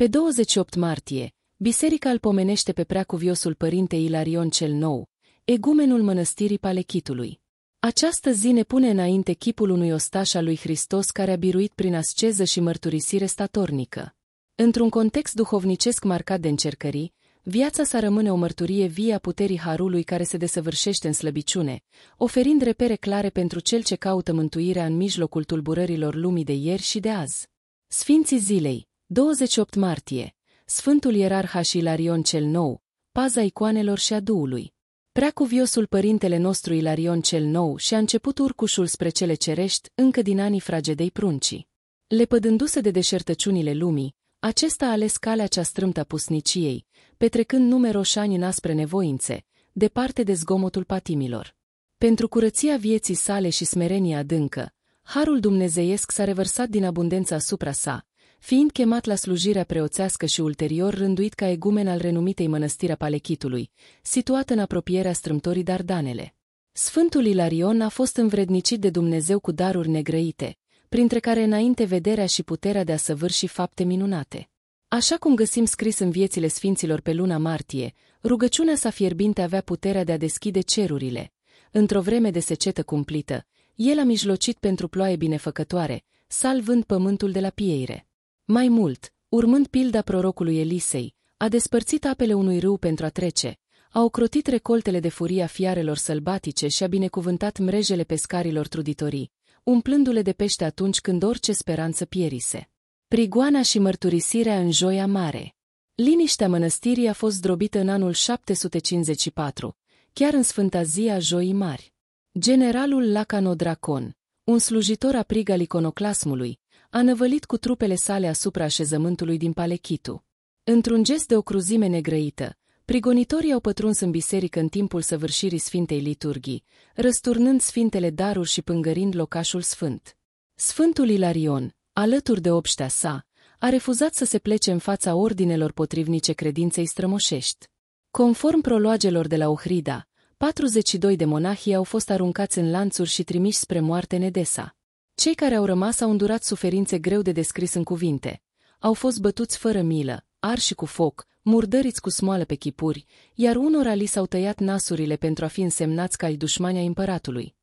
Pe 28 martie, biserica îl pomenește pe preacuviosul părinte Ilarion cel Nou, egumenul mănăstirii Palechitului. Această zi ne pune înainte chipul unui ostaș al lui Hristos care a biruit prin asceză și mărturisire statornică. Într-un context duhovnicesc marcat de încercării, viața sa rămâne o mărturie vie a puterii Harului care se desăvârșește în slăbiciune, oferind repere clare pentru cel ce caută mântuirea în mijlocul tulburărilor lumii de ieri și de azi. Sfinții zilei, 28 martie, Sfântul Ierarha și Ilarion cel Nou, paza icoanelor și a Duhului. Preacuviosul părintele nostru Ilarion cel Nou și-a început urcușul spre cele cerești încă din anii fragedei pruncii. Lepădându-se de deșertăciunile lumii, acesta a ales calea cea strâmtă a pusniciei, petrecând numeroși ani în aspre nevoințe, departe de zgomotul patimilor. Pentru curăția vieții sale și smerenia adâncă, harul dumnezeiesc s-a revărsat din abundență asupra sa, fiind chemat la slujirea preoțească și ulterior rânduit ca egumen al renumitei mănăstirea Palechitului, situată în apropierea strâmtorii Dardanele. Sfântul Ilarion a fost învrednicit de Dumnezeu cu daruri negrăite, printre care înainte vederea și puterea de a săvârși fapte minunate. Așa cum găsim scris în viețile sfinților pe luna martie, rugăciunea sa fierbinte avea puterea de a deschide cerurile. Într-o vreme de secetă cumplită, el a mijlocit pentru ploaie binefăcătoare, salvând pământul de la pieire. Mai mult, urmând pilda prorocului Elisei, a despărțit apele unui râu pentru a trece, a ocrotit recoltele de furia fiarelor sălbatice și a binecuvântat mrejele pescarilor truditorii, umplându-le de pește atunci când orice speranță pierise. Prigoana și mărturisirea în joia mare. Liniștea mănăstirii a fost zdrobită în anul 754, chiar în sfânta zi a joii mari. Generalul Lacano Dracon, un slujitor aprig al iconoclasmului, a năvălit cu trupele sale asupra așezământului din Palechitu. Într-un gest de o cruzime negrăită, prigonitorii au pătruns în biserică în timpul săvârșirii Sfintei Liturghii, răsturnând sfintele daruri și pângărind locașul sfânt. Sfântul Ilarion, alături de obștea sa, a refuzat să se plece în fața ordinelor potrivnice credinței strămoșești. Conform proloagelor de la Ohrida, 42 de monahii au fost aruncați în lanțuri și trimiși spre moarte în Edesa. Cei care au rămas au îndurat suferințe greu de descris în cuvinte. Au fost bătuți fără milă, arși cu foc, murdăriți cu smoală pe chipuri, iar unora li s-au tăiat nasurile pentru a fi însemnați ca dușmania împăratului.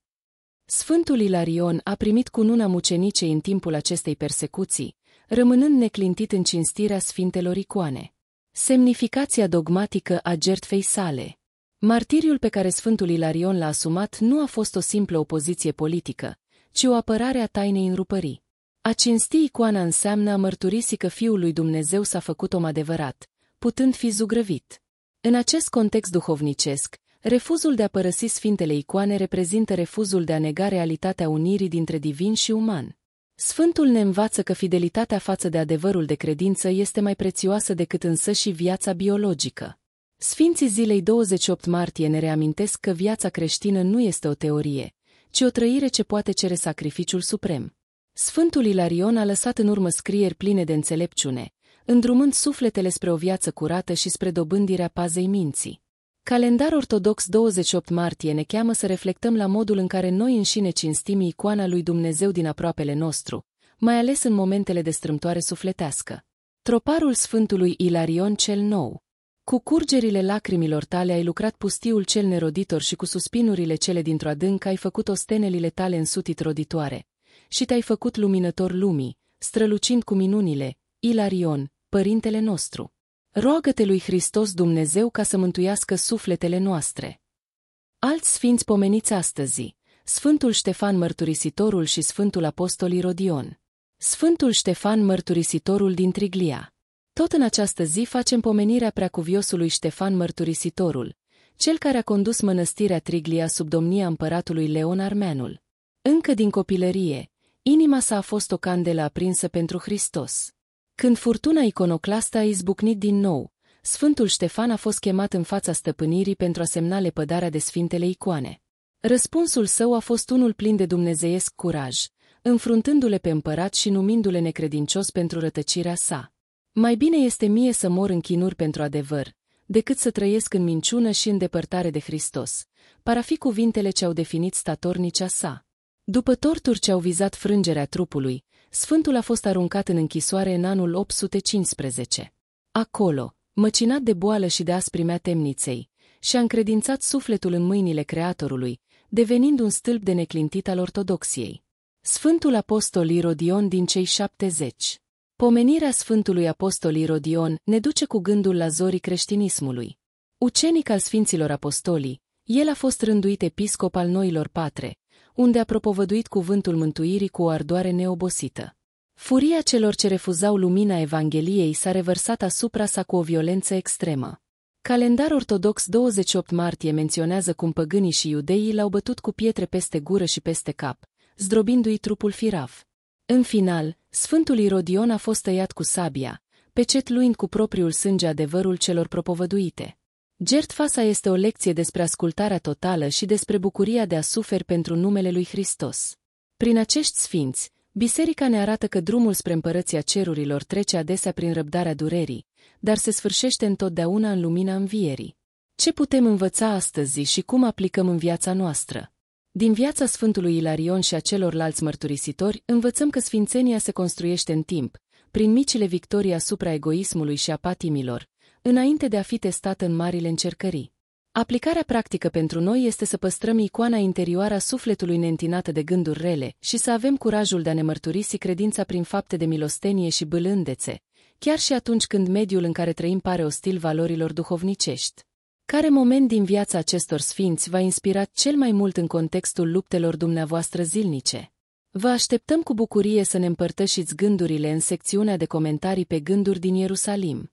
Sfântul Ilarion a primit cununa mucenicei în timpul acestei persecuții, rămânând neclintit în cinstirea sfintelor icoane. Semnificația dogmatică a jertfei sale Martiriul pe care Sfântul Ilarion l-a asumat nu a fost o simplă opoziție politică, ci o apărare a tainei înrupării. A cinsti icoana înseamnă a mărturisi că Fiul lui Dumnezeu s-a făcut om adevărat, putând fi zugrăvit. În acest context duhovnicesc, refuzul de a părăsi sfintele icoane reprezintă refuzul de a nega realitatea unirii dintre divin și uman. Sfântul ne învață că fidelitatea față de adevărul de credință este mai prețioasă decât însă și viața biologică. Sfinții zilei 28 martie ne reamintesc că viața creștină nu este o teorie, ci o trăire ce poate cere sacrificiul suprem. Sfântul Ilarion a lăsat în urmă scrieri pline de înțelepciune, îndrumând sufletele spre o viață curată și spre dobândirea pazei minții. Calendar ortodox 28 martie ne cheamă să reflectăm la modul în care noi înșine cinstim icoana lui Dumnezeu din aproapele nostru, mai ales în momentele de strâmtoare sufletească. Troparul Sfântului Ilarion cel Nou cu curgerile lacrimilor tale ai lucrat pustiul cel neroditor și cu suspinurile cele dintr-o adânc ai făcut ostenelile tale însutit roditoare. Și te-ai făcut luminător lumii, strălucind cu minunile, Ilarion, părintele nostru. Roagă-te lui Hristos Dumnezeu ca să mântuiască sufletele noastre. Alți sfinți pomeniți astăzi, Sfântul Ștefan Mărturisitorul și Sfântul Apostol Irodion. Sfântul Ștefan Mărturisitorul din Triglia. Tot în această zi facem pomenirea preacuviosului Ștefan Mărturisitorul, cel care a condus mănăstirea Triglia sub domnia împăratului Leon Armenul. Încă din copilărie, inima sa a fost o candelă aprinsă pentru Hristos. Când furtuna iconoclastă a izbucnit din nou, Sfântul Ștefan a fost chemat în fața stăpânirii pentru a semna lepădarea de sfintele icoane. Răspunsul său a fost unul plin de dumnezeiesc curaj, înfruntându-le pe împărat și numindu-le necredincios pentru rătăcirea sa. Mai bine este mie să mor în chinuri pentru adevăr, decât să trăiesc în minciună și în depărtare de Hristos, para fi cuvintele ce au definit statornicea sa. După torturi ce au vizat frângerea trupului, Sfântul a fost aruncat în închisoare în anul 815. Acolo, măcinat de boală și de asprimea temniței, și-a încredințat sufletul în mâinile Creatorului, devenind un stâlp de neclintit al ortodoxiei. Sfântul Apostol Irodion din cei 70 Pomenirea Sfântului Apostol Irodion ne duce cu gândul la zorii creștinismului. Ucenic al Sfinților Apostolii, el a fost rânduit episcop al noilor patre, unde a propovăduit cuvântul mântuirii cu o ardoare neobosită. Furia celor ce refuzau lumina Evangheliei s-a revărsat asupra sa cu o violență extremă. Calendar ortodox 28 martie menționează cum păgânii și iudeii l-au bătut cu pietre peste gură și peste cap, zdrobindu-i trupul firav. În final, Sfântul Irodion a fost tăiat cu sabia, pecetluind cu propriul sânge adevărul celor propovăduite. Gertfasa este o lecție despre ascultarea totală și despre bucuria de a suferi pentru numele lui Hristos. Prin acești sfinți, Biserica ne arată că drumul spre împărăția cerurilor trece adesea prin răbdarea durerii, dar se sfârșește întotdeauna în lumina învierii. Ce putem învăța astăzi și cum aplicăm în viața noastră? Din viața Sfântului Ilarion și a celorlalți mărturisitori, învățăm că sfințenia se construiește în timp, prin micile victorii asupra egoismului și a patimilor, înainte de a fi testată în marile încercării. Aplicarea practică pentru noi este să păstrăm icoana interioară a sufletului neîntinată de gânduri rele și să avem curajul de a ne mărturisi credința prin fapte de milostenie și bâlândețe, chiar și atunci când mediul în care trăim pare ostil valorilor duhovnicești. Care moment din viața acestor sfinți v-a inspirat cel mai mult în contextul luptelor dumneavoastră zilnice? Vă așteptăm cu bucurie să ne împărtășiți gândurile în secțiunea de comentarii pe gânduri din Ierusalim.